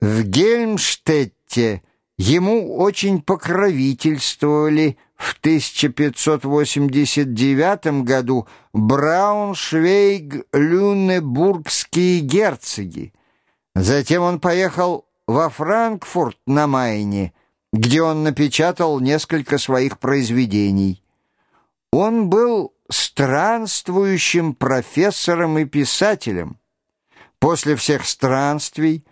В Гельмштетте ему очень покровительствовали в 1589 году Брауншвейг-Люнебургские герцоги. Затем он поехал во Франкфурт на Майне, где он напечатал несколько своих произведений. Он был странствующим профессором и писателем. После всех странствий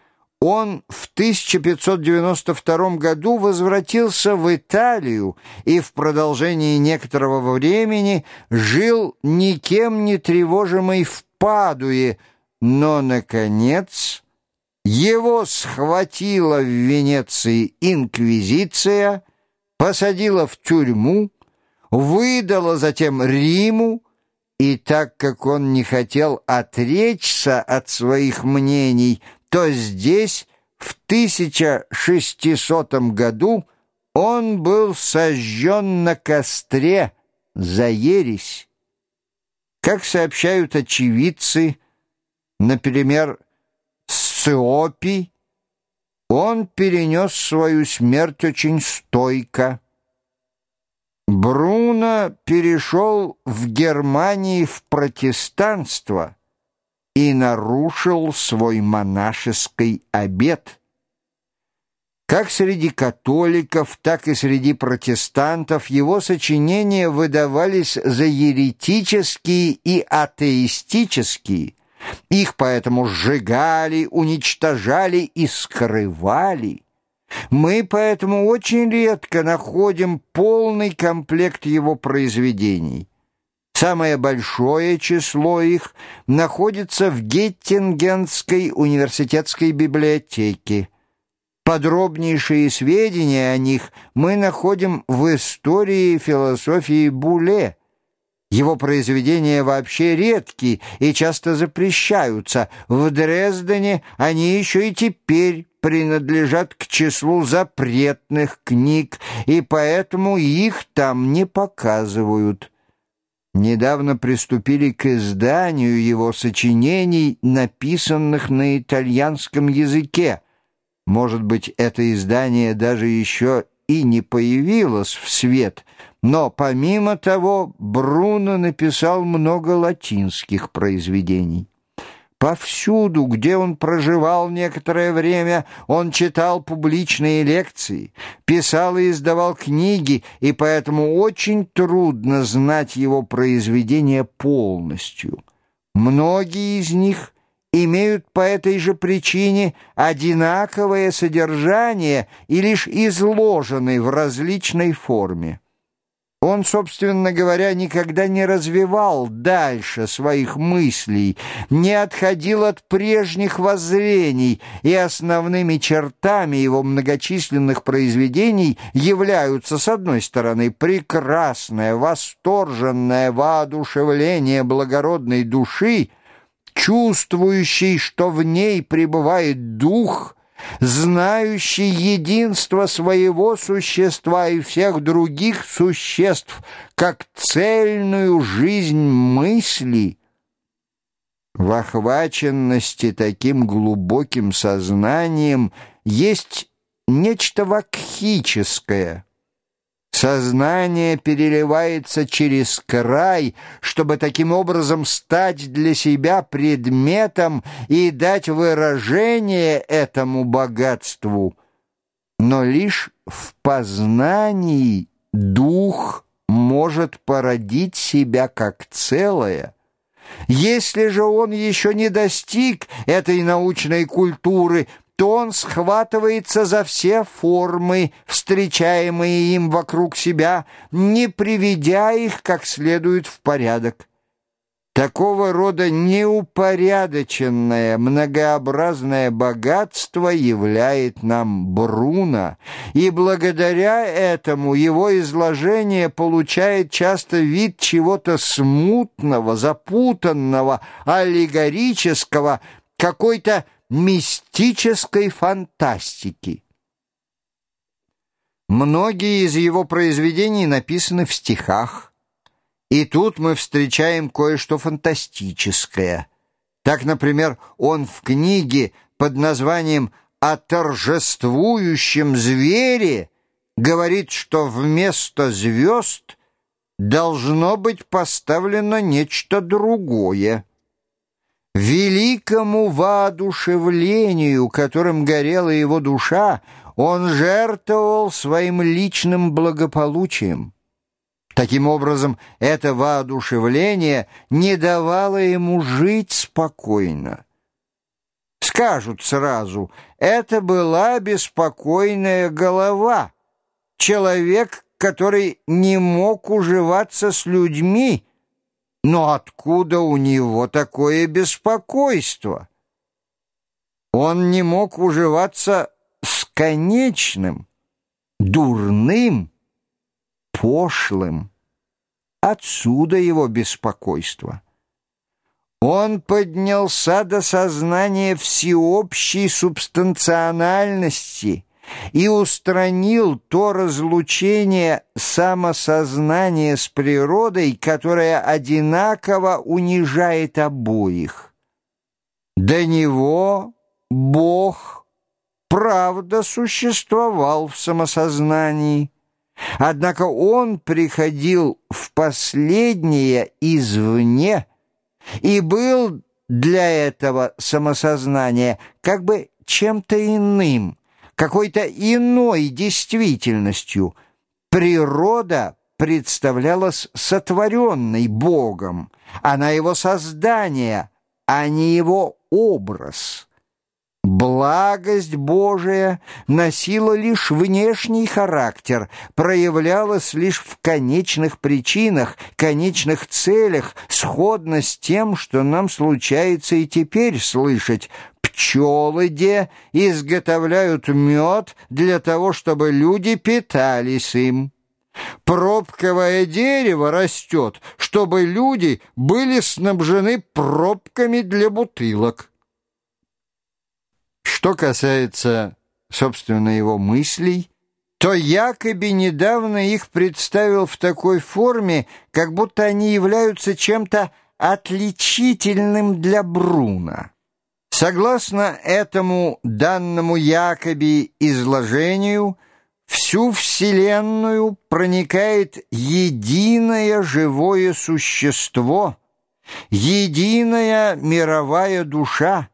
он в 1592 году возвратился в Италию и в продолжении некоторого времени жил никем не тревожимый в Падуе, но, наконец, его схватила в Венеции инквизиция, посадила в тюрьму, выдала затем Риму, и так как он не хотел отречься от своих мнений, то здесь в 1600 году он был сожжен на костре за ересь. Как сообщают очевидцы, например, Сциопий, он перенес свою смерть очень стойко. Бруно перешел в Германии в протестанство и нарушил свой монашеский обет. Как среди католиков, так и среди протестантов его сочинения выдавались за еретические и атеистические. Их поэтому сжигали, уничтожали и скрывали. Мы поэтому очень редко находим полный комплект его произведений. Самое большое число их находится в Геттингенской университетской библиотеке. Подробнейшие сведения о них мы находим в истории философии Буле. Его произведения вообще редки и часто запрещаются. В Дрездене они еще и теперь принадлежат к числу запретных книг, и поэтому их там не показывают. Недавно приступили к изданию его сочинений, написанных на итальянском языке. Может быть, это издание даже еще и не появилось в свет, но помимо того Бруно написал много латинских произведений. Повсюду, где он проживал некоторое время, он читал публичные лекции, писал и издавал книги, и поэтому очень трудно знать его произведения полностью. Многие из них имеют по этой же причине одинаковое содержание и лишь изложены в различной форме. Он, собственно говоря, никогда не развивал дальше своих мыслей, не отходил от прежних воззрений, и основными чертами его многочисленных произведений являются, с одной стороны, прекрасное, восторженное воодушевление благородной души, чувствующей, что в ней пребывает дух – знающий единство своего существа и всех других существ, как цельную жизнь мысли, в охваченности таким глубоким сознанием есть нечто вакхическое — Сознание переливается через край, чтобы таким образом стать для себя предметом и дать выражение этому богатству. Но лишь в познании дух может породить себя как целое. Если же он еще не достиг этой научной культуры – то он схватывается за все формы, встречаемые им вокруг себя, не приведя их как следует в порядок. Такого рода неупорядоченное, многообразное богатство являет нам Бруно, и благодаря этому его изложение получает часто вид чего-то смутного, запутанного, аллегорического, какой-то мистической фантастики. Многие из его произведений написаны в стихах, и тут мы встречаем кое-что фантастическое. Так, например, он в книге под названием о торжествующем звере говорит, что вместо звезд должно быть поставлено нечто другое. Великому воодушевлению, которым горела его душа, он жертвовал своим личным благополучием. Таким образом, это воодушевление не давало ему жить спокойно. Скажут сразу, это была беспокойная голова, человек, который не мог уживаться с людьми, но откуда у него такое беспокойство? Он не мог уживаться с конечным, дурным, пошлым. Отсюда его беспокойство. Он поднялся до сознания всеобщей субстанциональности и устранил то разлучение самосознания с природой, которое одинаково унижает обоих. До него Бог, правда, существовал в самосознании, однако он приходил в последнее извне и был для этого самосознания как бы чем-то иным – какой-то иной действительностью. Природа представлялась сотворенной Богом, она его создание, а не его образ. Благость Божия носила лишь внешний характер, проявлялась лишь в конечных причинах, конечных целях, сходно с тем, что нам случается и теперь слышать пчелы де изготовляют мед для того, чтобы люди питались им. Пробковое дерево растет, чтобы люди были снабжены пробками для бутылок. Что касается, собственно, его мыслей, то якобы недавно их представил в такой форме, как будто они являются чем-то отличительным для Бруна. Согласно этому данному якобы изложению, всю Вселенную проникает единое живое существо, единая мировая душа,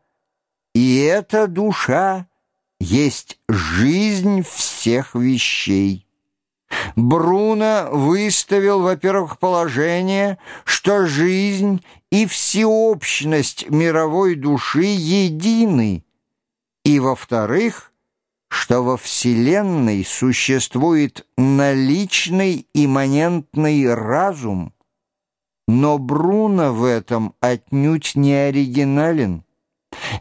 и эта душа есть жизнь всех вещей. Бруно выставил, во-первых, положение, что жизнь и всеобщность мировой души едины, и, во-вторых, что во Вселенной существует наличный имманентный разум, но Бруно в этом отнюдь не оригинален.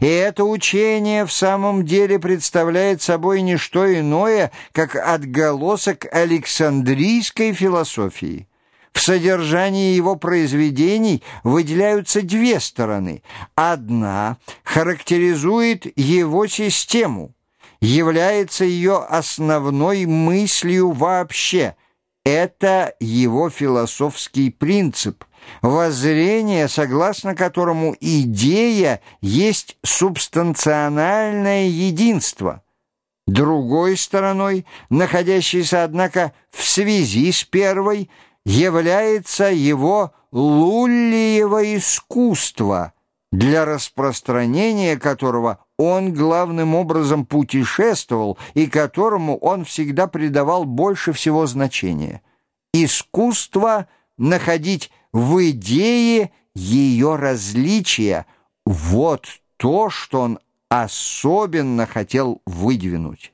И это учение в самом деле представляет собой не что иное, как отголосок Александрийской философии. В содержании его произведений выделяются две стороны. Одна характеризует его систему, является ее основной мыслью вообще. Это его философский принцип – воззрение, согласно которому идея есть субстанциональное единство. Другой стороной, находящейся, однако, в связи с первой, является его луллиево искусство, для распространения которого он главным образом путешествовал и которому он всегда придавал больше всего значения. Искусство находить в идее ее различия. Вот то, что он особенно хотел выдвинуть.